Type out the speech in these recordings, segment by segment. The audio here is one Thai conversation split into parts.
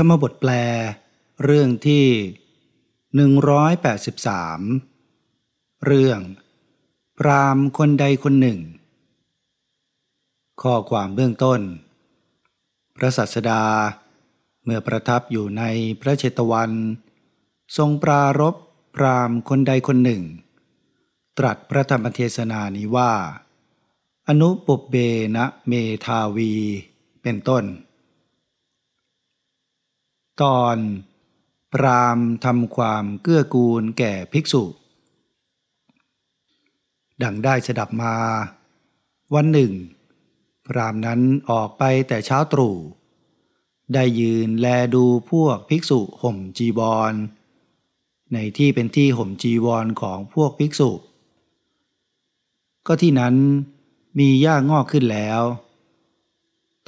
ธรรมบทแปล เรื่องที่ 183 เรื่อง พรามคนใดคนหนึ่ง ข้อความเบื้องต้น พระสัสดา เมื่อประทับอยู่ในพระเชตวัน ทรงปรารบพรามคนใดคนหนึ่ง ตรัสพระธรรมเทศนานี้ว่า อนุปบเบนะเมทาวี เป็นต้น ตอนพรามทำความเกื้อกูลแก่ภิกษุ ดังได้สดับมา วันหนึ่ง พรามนั้นออกไปแต่เช้าตรู่ ได้ยืนแลดูพวกภิกษุห่มจีบอลในที่เป็นที่ห่มจีวรของพวกภิกษุ ก็ที่นั้นมีหญ้างอกขึ้นแล้ว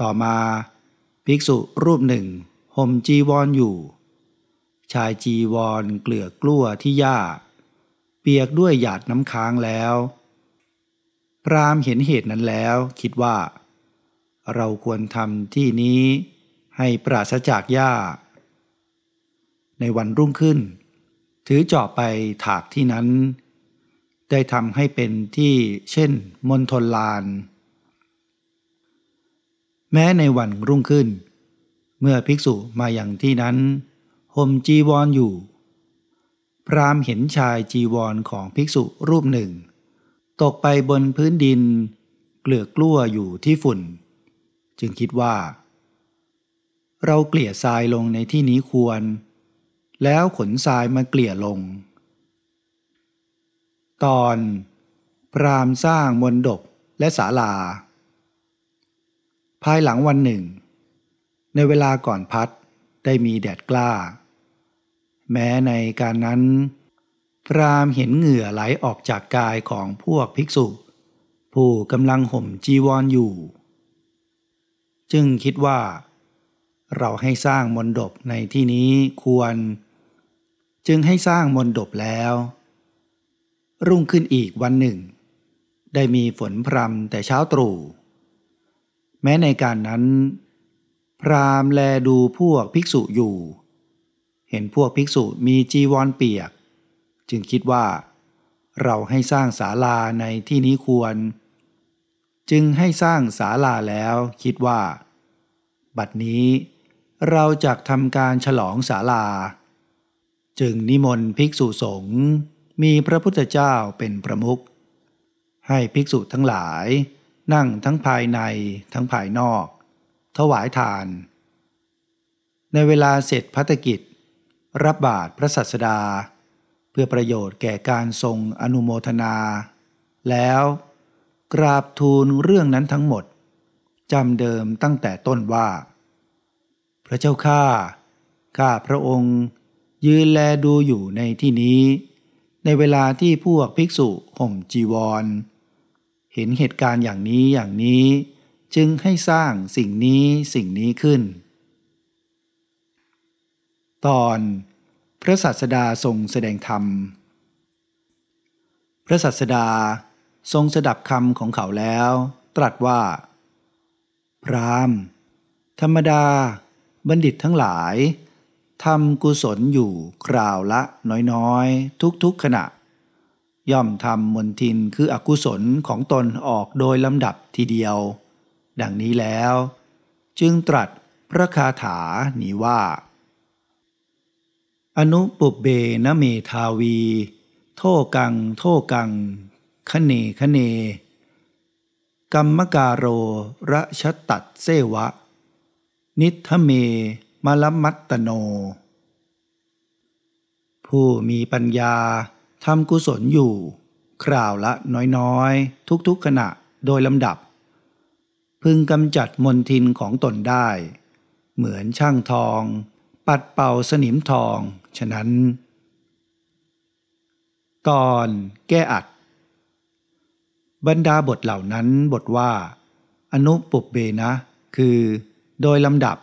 ต่อมาภิกษุรูปหนึ่ง ห่มจีวรออยู่ ชายจีวรเกลือกลั้วที่หญ้า เปียกด้วยหยาดน้ำค้างแล้ว พรามเห็นเหตุนั้นแล้วคิดว่า เราควรทำที่นี้ให้ปราศจากหญ้า ในวันรุ่งขึ้น ถือจอบไปถากที่นั้น ได้ทำให้เป็นที่เช่นมณฑลลาน แม้ในวันรุ่งขึ้น เมื่อภิกษุมาอย่างที่นั้นห่มจีวรออยู่ พรามเห็นชายจีวรของภิกษุรูปหนึ่ง ตกไปบนพื้นดิน เกลือกลั้วอยู่ที่ฝุ่น จึงคิดว่า เราเกลี่ยทรายลงในที่นี้ควร แล้วขนทรายมาเกลี่ยลง ตอน พรามสร้างมนดบและศาลา ภายหลังวันหนึ่ง ในเวลาก่อนพัดได้มีแดดกล้า แม้ในการนั้นพรามเห็นเหงื่อไหลออกจากกายของพวกภิกษุ ผู้กำลังห่มจีวรออยู่ จึงคิดว่า เราให้สร้างมนดบในที่นี้ควร จึงให้สร้างมนดบแล้ว รุ่งขึ้นอีกวันหนึ่ง ได้มีฝนพรำแต่เช้าตรู่แม้ในการนั้น พรามแลดูพวกภิกษุอยู่ เห็นพวกภิกษุมีจีวรเปียก จึงคิดว่า เราให้สร้างศาลาในที่นี้ควร จึงให้สร้างศาลาแล้วคิดว่า บัดนี้เราจะทำการฉลองศาลา จึงนิมนต์ภิกษุสงฆ์มีพระพุทธเจ้าเป็นประมุขให้ภิกษุทั้งหลาย นั่งทั้งภายในทั้งภายนอก ถวายทาน ในเวลาเสร็จพัฒกิจ รับบาตรพระสัสดา เพื่อประโยชน์แก่การทรงอนุโมทนา แล้วกราบทูลเรื่องนั้นทั้งหมดจำเดิมตั้งแต่ต้นว่า พระเจ้าข้าข้าพระองค์ยืนแลดูอยู่ในที่นี้ ในเวลาที่พวกภิกษุห่มจีวร เห็นเหตุการณ์อย่างนี้อย่างนี้ จึงให้สร้างสิ่งนี้สิ่งนี้ขึ้น ตอนพระสัสดาทรงแสดงธรรม พระสัสดาทรงสดับคำของเขาแล้ว ตรัสว่า พรามธรรมดา บัณฑิตทั้งหลายทำกุศลอยู่คราวละน้อยๆ ทุกๆขณะ ย่อมทำมนทินคืออกุศลของตนออกโดยลำดับทีเดียว ดังนี้แล้ว จึงตรัสพระคาถานี้ว่า อนุปุเบนเมทาวี โทกัง โทกัง คเนคเน กรรมการโรระชตัดเซวะ นิทเมมลมัตตโน ผู้มีปัญญาทำกุศลอยู่ คราวละน้อยๆ ทุกๆขณะโดยลำดับ พึงกำจัดมนทินของตนได้ เหมือนช่างทอง ปัดเป่าสนิมทอง ฉะนั้น ตอนแก้อัด บรรดาบทเหล่านั้นบทว่า อนุปุบเบนะ คือโดยลำดับ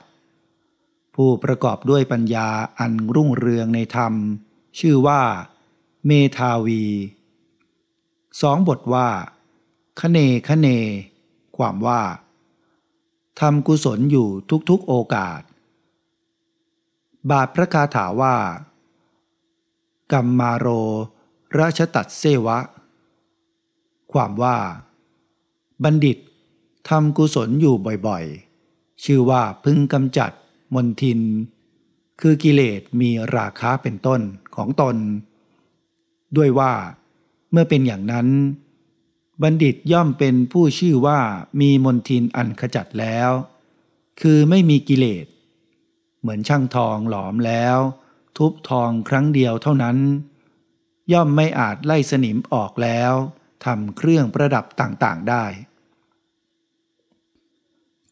ผู้ประกอบด้วยปัญญาอันรุ่งเรืองในธรรม ชื่อว่า เมทาวีสองบทว่าคเนคเน ความว่า ทำกุศลอยู่ทุกๆโอกาส บาทพระคาถาว่า กัมมาโร ราชตัดเซวะ ความว่า บัณฑิตทำกุศลอยู่บ่อยๆ ชื่อว่าพึงกำจัดมนทิน คือกิเลสมีราคาเป็นต้นของตน ด้วยว่า เมื่อเป็นอย่างนั้น บัณฑิตย่อมเป็นผู้ชื่อว่ามีมนทินอันขจัดแล้ว คือไม่มีกิเลส เหมือนช่างทองหลอมแล้ว ทุบทองครั้งเดียวเท่านั้น ย่อมไม่อาจไล่สนิมออกแล้วทำเครื่องประดับต่างๆได้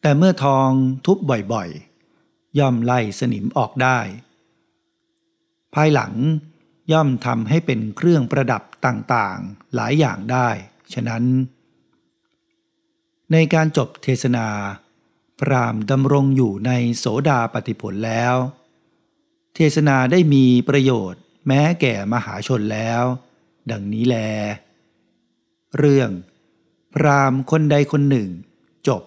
แต่เมื่อทองทุบบ่อยๆ ย่อมไล่สนิมออกได้ ภายหลังย่อมทำให้เป็นเครื่องประดับต่างๆ หลายอย่างได้ ฉะนั้น ในการจบเทศนา พรามดำรงอยู่ในโสดาปฏิผลแล้ว เทศนาได้มีประโยชน์แม้แก่มหาชนแล้ว ดังนี้แล เรื่อง พรามคนใดคนหนึ่งจบ